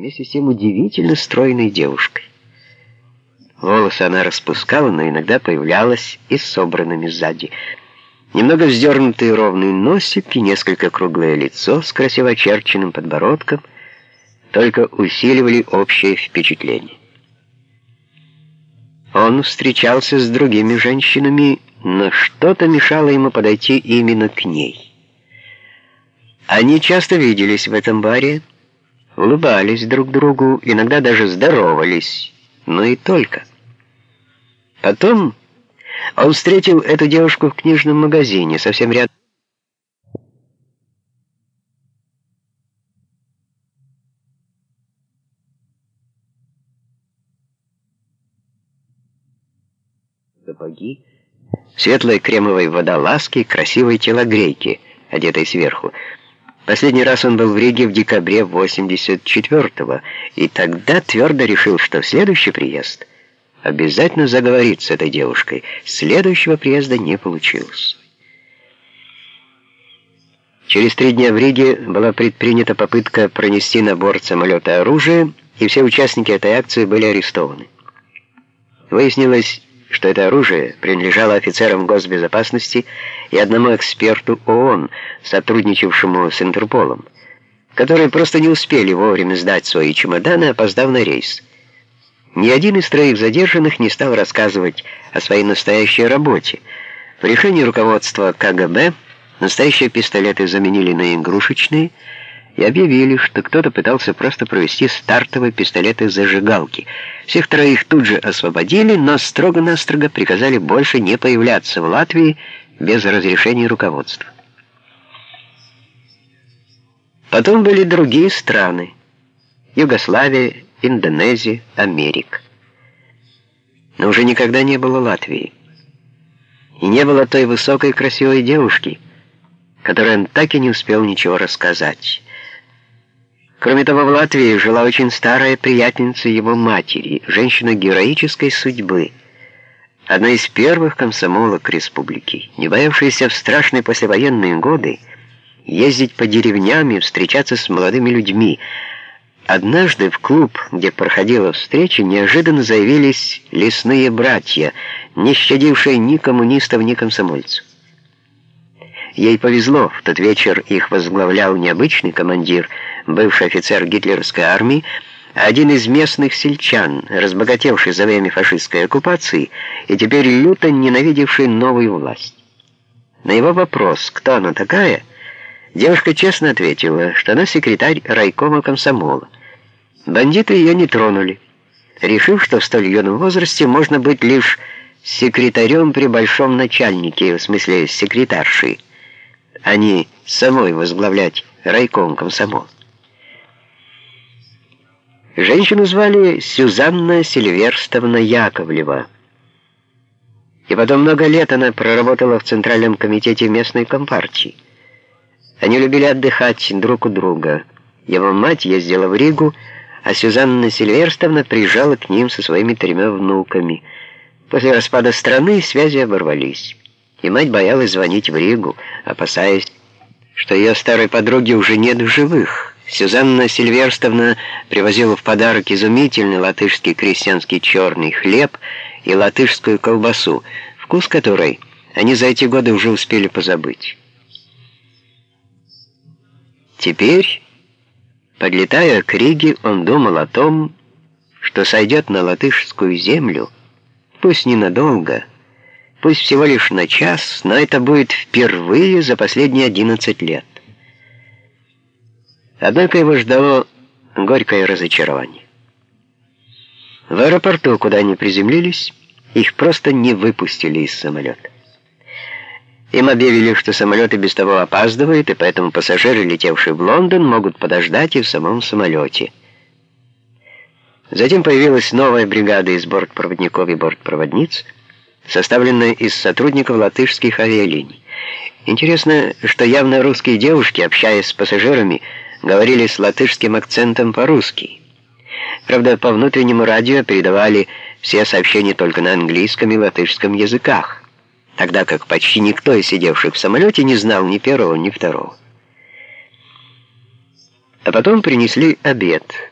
вместе с тем удивительно стройной девушкой. Волосы она распускала, но иногда появлялась и собранными сзади. Немного вздернутый ровный носик и несколько круглое лицо с красиво очерченным подбородком только усиливали общее впечатление. Он встречался с другими женщинами, но что-то мешало ему подойти именно к ней. Они часто виделись в этом баре, улыбались друг другу, иногда даже здоровались, но и только. Потом он встретил эту девушку в книжном магазине, совсем рядом. Сапоги, светлой кремовой водолазки, красивой телогрейки, одетой сверху. Последний раз он был в Риге в декабре 84-го, и тогда твердо решил, что в следующий приезд обязательно заговорит с этой девушкой. Следующего приезда не получилось. Через три дня в Риге была предпринята попытка пронести на борт самолета оружие, и все участники этой акции были арестованы. Выяснилось, что это оружие принадлежало офицерам госбезопасности и одному эксперту ООН, сотрудничавшему с Интерполом, которые просто не успели вовремя сдать свои чемоданы, опоздав на рейс. Ни один из троих задержанных не стал рассказывать о своей настоящей работе. В решении руководства КГБ настоящие пистолеты заменили на игрушечные – и объявили, что кто-то пытался просто провести стартовые пистолеты-зажигалки. Всех троих тут же освободили, но строго-настрого приказали больше не появляться в Латвии без разрешения руководства. Потом были другие страны. Югославия, Индонезия, Америка. Но уже никогда не было Латвии. И не было той высокой красивой девушки, которой он так и не успел ничего рассказать. Кроме того, в Латвии жила очень старая приятельница его матери, женщина героической судьбы, одна из первых комсомолок республики, не боявшаяся в страшные послевоенные годы ездить по деревням и встречаться с молодыми людьми. Однажды в клуб, где проходила встреча, неожиданно заявились лесные братья, не щадившие ни коммунистов, ни комсомольцев. Ей повезло, в тот вечер их возглавлял необычный командир, бывший офицер гитлеровской армии, один из местных сельчан, разбогатевший за время фашистской оккупации и теперь люто ненавидевший новую власть. На его вопрос, кто она такая, девушка честно ответила, что она секретарь райкома комсомола. Бандиты ее не тронули, решив, что в столь юном возрасте можно быть лишь секретарем при большом начальнике, в смысле секретаршей а не самой возглавлять райком комсомол. Женщину звали Сюзанна Сильверстовна Яковлева. И потом много лет она проработала в Центральном комитете местной компартии. Они любили отдыхать друг у друга. Его мать ездила в Ригу, а Сюзанна Сильверстовна приезжала к ним со своими тремя внуками. После распада страны связи оборвались и мать боялась звонить в Ригу, опасаясь, что ее старой подруги уже нет в живых. Сюзанна Сильверстовна привозила в подарок изумительный латышский крестьянский черный хлеб и латышскую колбасу, вкус которой они за эти годы уже успели позабыть. Теперь, подлетая к Риге, он думал о том, что сойдет на латышскую землю, пусть ненадолго, Пусть всего лишь на час, но это будет впервые за последние 11 лет. Однако его ждало горькое разочарование. В аэропорту, куда они приземлились, их просто не выпустили из самолета. Им объявили, что самолет и без того опаздывает, и поэтому пассажиры, летевшие в Лондон, могут подождать и в самом самолете. Затем появилась новая бригада из бортпроводников и бортпроводниц — составленная из сотрудников латышских авиалиний. Интересно, что явно русские девушки, общаясь с пассажирами, говорили с латышским акцентом по-русски. Правда, по внутреннему радио передавали все сообщения только на английском и латышском языках, тогда как почти никто из сидевших в самолете не знал ни первого, ни второго. А потом принесли обед –